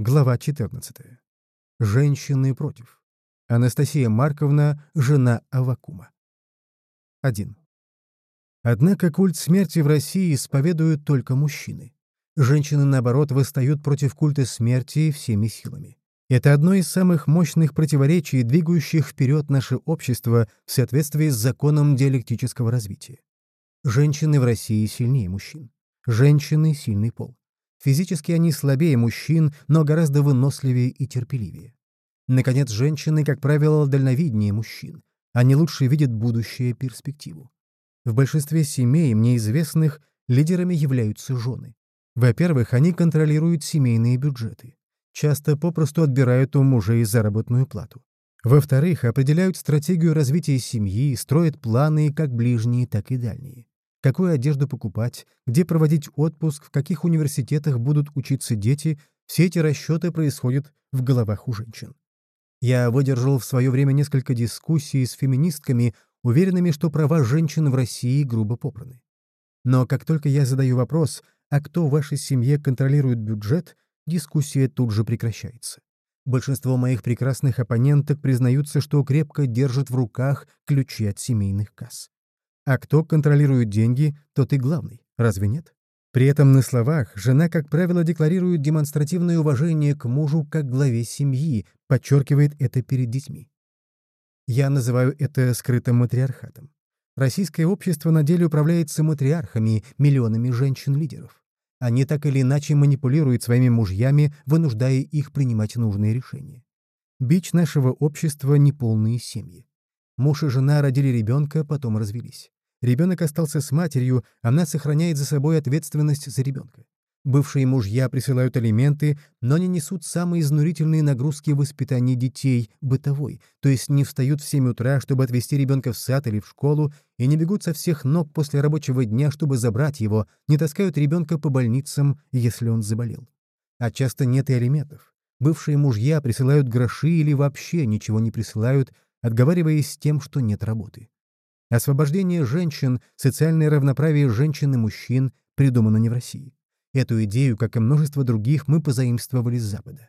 Глава 14. Женщины против. Анастасия Марковна, жена Авакума. 1. Однако культ смерти в России исповедуют только мужчины. Женщины, наоборот, восстают против культа смерти всеми силами. Это одно из самых мощных противоречий, двигающих вперед наше общество в соответствии с законом диалектического развития. Женщины в России сильнее мужчин. Женщины — сильный пол. Физически они слабее мужчин, но гораздо выносливее и терпеливее. Наконец, женщины, как правило, дальновиднее мужчин. Они лучше видят будущее перспективу. В большинстве семей, мне известных, лидерами являются жены. Во-первых, они контролируют семейные бюджеты. Часто попросту отбирают у мужей заработную плату. Во-вторых, определяют стратегию развития семьи, строят планы как ближние, так и дальние какую одежду покупать, где проводить отпуск, в каких университетах будут учиться дети, все эти расчеты происходят в головах у женщин. Я выдержал в свое время несколько дискуссий с феминистками, уверенными, что права женщин в России грубо попраны. Но как только я задаю вопрос, а кто в вашей семье контролирует бюджет, дискуссия тут же прекращается. Большинство моих прекрасных оппоненток признаются, что крепко держат в руках ключи от семейных касс. А кто контролирует деньги, тот и главный, разве нет? При этом на словах жена, как правило, декларирует демонстративное уважение к мужу как главе семьи, подчеркивает это перед детьми. Я называю это скрытым матриархатом. Российское общество на деле управляется матриархами, миллионами женщин-лидеров. Они так или иначе манипулируют своими мужьями, вынуждая их принимать нужные решения. Бич нашего общества — неполные семьи. Муж и жена родили ребенка, потом развелись. Ребенок остался с матерью, она сохраняет за собой ответственность за ребенка. Бывшие мужья присылают алименты, но не несут самые изнурительные нагрузки в воспитании детей, бытовой, то есть не встают в 7 утра, чтобы отвезти ребенка в сад или в школу, и не бегут со всех ног после рабочего дня, чтобы забрать его, не таскают ребенка по больницам, если он заболел. А часто нет и алиментов. Бывшие мужья присылают гроши или вообще ничего не присылают, отговариваясь с тем, что нет работы. Освобождение женщин, социальное равноправие женщин и мужчин придумано не в России. Эту идею, как и множество других, мы позаимствовали с Запада.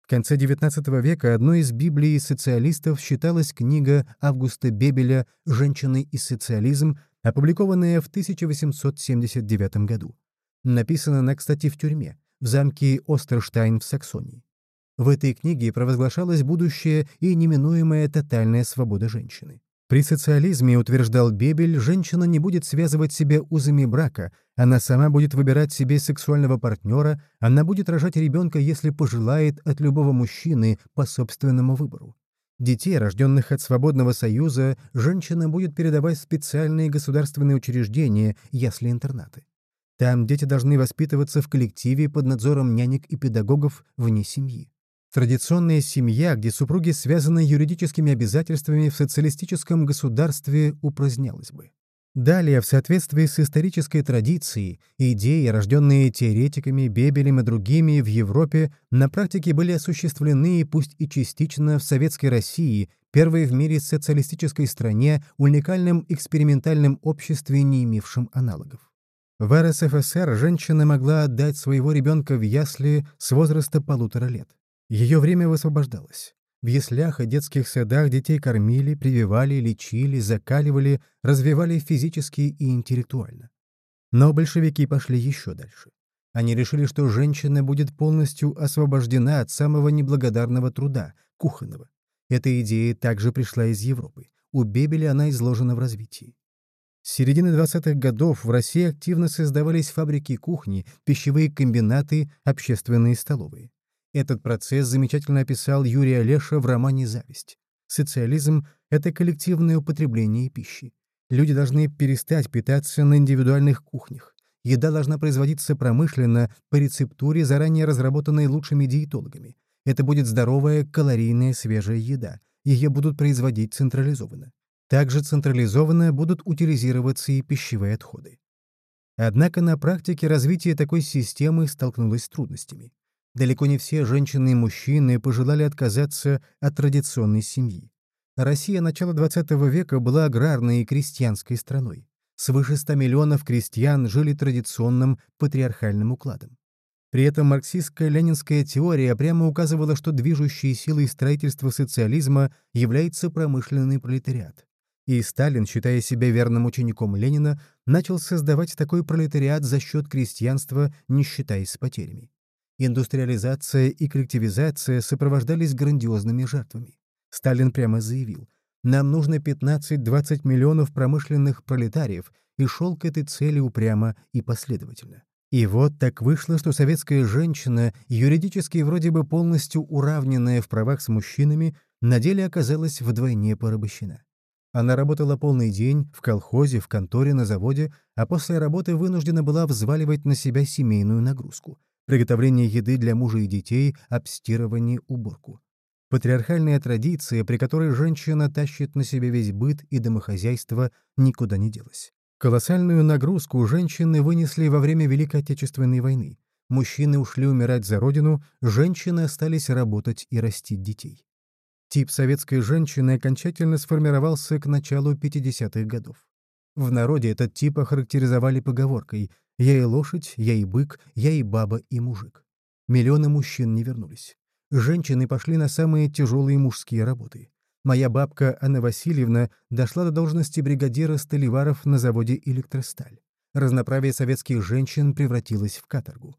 В конце XIX века одной из Библий социалистов считалась книга Августа Бебеля «Женщины и социализм», опубликованная в 1879 году. Написана она, кстати, в тюрьме, в замке Остерштайн в Саксонии. В этой книге провозглашалась будущее и неминуемая тотальная свобода женщины. При социализме, утверждал Бебель, женщина не будет связывать себя узами брака, она сама будет выбирать себе сексуального партнера, она будет рожать ребенка, если пожелает, от любого мужчины по собственному выбору. Детей, рожденных от свободного союза, женщина будет передавать в специальные государственные учреждения, ясли-интернаты. Там дети должны воспитываться в коллективе под надзором нянек и педагогов вне семьи. Традиционная семья, где супруги связаны юридическими обязательствами в социалистическом государстве, упразднялась бы. Далее, в соответствии с исторической традицией, идеи, рожденные теоретиками, Бебелем и другими в Европе, на практике были осуществлены, пусть и частично, в Советской России, первой в мире социалистической стране, уникальном экспериментальном обществе, не имевшем аналогов. В РСФСР женщина могла отдать своего ребенка в ясли с возраста полутора лет. Ее время высвобождалось. В яслях и детских садах детей кормили, прививали, лечили, закаливали, развивали физически и интеллектуально. Но большевики пошли еще дальше. Они решили, что женщина будет полностью освобождена от самого неблагодарного труда — кухонного. Эта идея также пришла из Европы. У Бебеля она изложена в развитии. С середины 20-х годов в России активно создавались фабрики кухни, пищевые комбинаты, общественные столовые. Этот процесс замечательно описал Юрий Олеша в романе «Зависть». Социализм — это коллективное употребление пищи. Люди должны перестать питаться на индивидуальных кухнях. Еда должна производиться промышленно, по рецептуре, заранее разработанной лучшими диетологами. Это будет здоровая, калорийная, свежая еда. Ее будут производить централизованно. Также централизованно будут утилизироваться и пищевые отходы. Однако на практике развитие такой системы столкнулось с трудностями. Далеко не все женщины и мужчины пожелали отказаться от традиционной семьи. Россия начала XX века была аграрной и крестьянской страной. Свыше 100 миллионов крестьян жили традиционным патриархальным укладом. При этом марксистская ленинская теория прямо указывала, что движущей силой строительства социализма является промышленный пролетариат. И Сталин, считая себя верным учеником Ленина, начал создавать такой пролетариат за счет крестьянства, не считаясь с потерями. Индустриализация и коллективизация сопровождались грандиозными жертвами. Сталин прямо заявил, «Нам нужно 15-20 миллионов промышленных пролетариев», и шел к этой цели упрямо и последовательно. И вот так вышло, что советская женщина, юридически вроде бы полностью уравненная в правах с мужчинами, на деле оказалась вдвойне порабощена. Она работала полный день в колхозе, в конторе, на заводе, а после работы вынуждена была взваливать на себя семейную нагрузку — приготовление еды для мужа и детей, обстирывание, уборку. Патриархальная традиция, при которой женщина тащит на себе весь быт и домохозяйство, никуда не делась. Колоссальную нагрузку женщины вынесли во время Великой Отечественной войны. Мужчины ушли умирать за родину, женщины остались работать и растить детей. Тип советской женщины окончательно сформировался к началу 50-х годов. В народе этот тип охарактеризовали поговоркой «я и лошадь, я и бык, я и баба, и мужик». Миллионы мужчин не вернулись. Женщины пошли на самые тяжелые мужские работы. Моя бабка Анна Васильевна дошла до должности бригадира столеваров на заводе «Электросталь». Разноправие советских женщин превратилось в каторгу.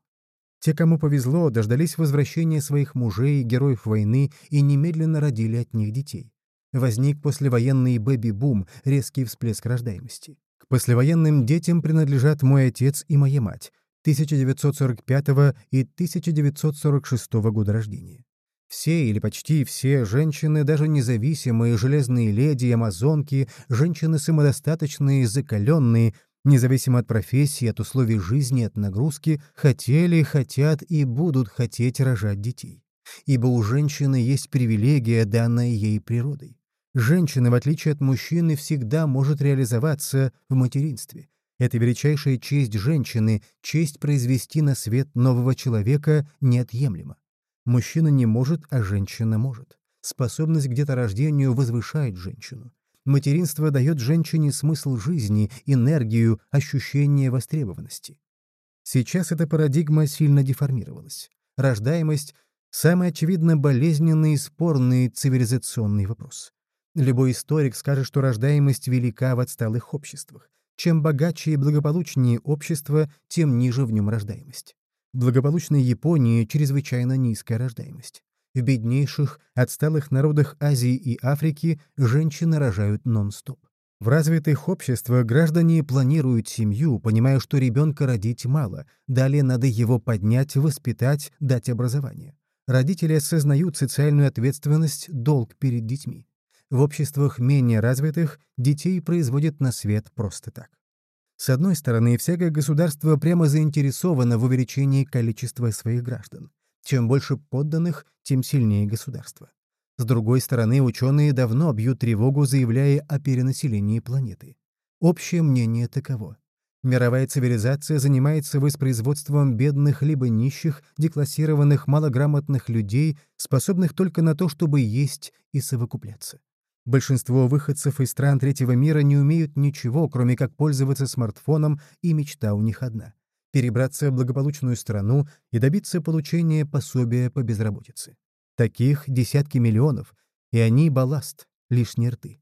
Те, кому повезло, дождались возвращения своих мужей, героев войны, и немедленно родили от них детей. Возник послевоенный бэби-бум, резкий всплеск рождаемости. К послевоенным детям принадлежат мой отец и моя мать, 1945 и 1946 года рождения. Все или почти все женщины, даже независимые, железные леди, амазонки, женщины самодостаточные, закаленные, независимо от профессии, от условий жизни, от нагрузки, хотели, хотят и будут хотеть рожать детей. Ибо у женщины есть привилегия, данная ей природой. Женщина, в отличие от мужчины, всегда может реализоваться в материнстве. Это величайшая честь женщины, честь произвести на свет нового человека неотъемлема. Мужчина не может, а женщина может. Способность к деторождению возвышает женщину. Материнство дает женщине смысл жизни, энергию, ощущение востребованности. Сейчас эта парадигма сильно деформировалась. Рождаемость — самый очевидно болезненный и спорный цивилизационный вопрос. Любой историк скажет, что рождаемость велика в отсталых обществах. Чем богаче и благополучнее общество, тем ниже в нем рождаемость. В благополучной Японии чрезвычайно низкая рождаемость. В беднейших, отсталых народах Азии и Африки женщины рожают нон-стоп. В развитых обществах граждане планируют семью, понимая, что ребенка родить мало, далее надо его поднять, воспитать, дать образование. Родители осознают социальную ответственность, долг перед детьми. В обществах менее развитых детей производят на свет просто так. С одной стороны, всякое государство прямо заинтересовано в увеличении количества своих граждан. Чем больше подданных, тем сильнее государство. С другой стороны, ученые давно бьют тревогу, заявляя о перенаселении планеты. Общее мнение таково. Мировая цивилизация занимается воспроизводством бедных либо нищих, деклассированных, малограмотных людей, способных только на то, чтобы есть и совокупляться. Большинство выходцев из стран третьего мира не умеют ничего, кроме как пользоваться смартфоном, и мечта у них одна — перебраться в благополучную страну и добиться получения пособия по безработице. Таких десятки миллионов, и они — балласт, лишние рты.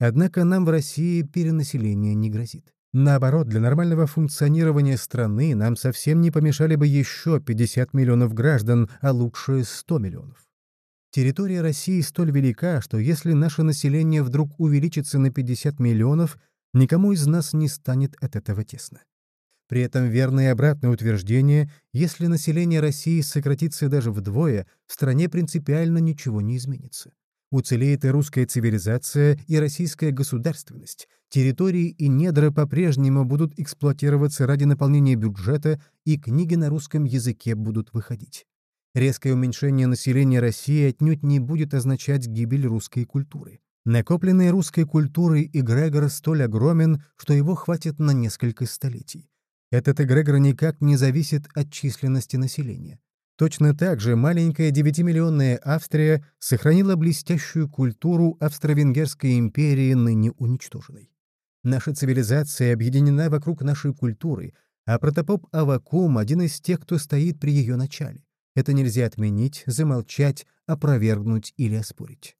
Однако нам в России перенаселение не грозит. Наоборот, для нормального функционирования страны нам совсем не помешали бы еще 50 миллионов граждан, а лучше 100 миллионов. Территория России столь велика, что если наше население вдруг увеличится на 50 миллионов, никому из нас не станет от этого тесно. При этом верное и обратное утверждение, если население России сократится даже вдвое, в стране принципиально ничего не изменится. Уцелеет и русская цивилизация, и российская государственность. Территории и недра по-прежнему будут эксплуатироваться ради наполнения бюджета, и книги на русском языке будут выходить. Резкое уменьшение населения России отнюдь не будет означать гибель русской культуры. Накопленный русской культурой эгрегор столь огромен, что его хватит на несколько столетий. Этот эгрегор никак не зависит от численности населения. Точно так же маленькая девятимиллионная Австрия сохранила блестящую культуру Австро-Венгерской империи, ныне уничтоженной. Наша цивилизация объединена вокруг нашей культуры, А протопоп Авакум — один из тех, кто стоит при ее начале. Это нельзя отменить, замолчать, опровергнуть или оспорить.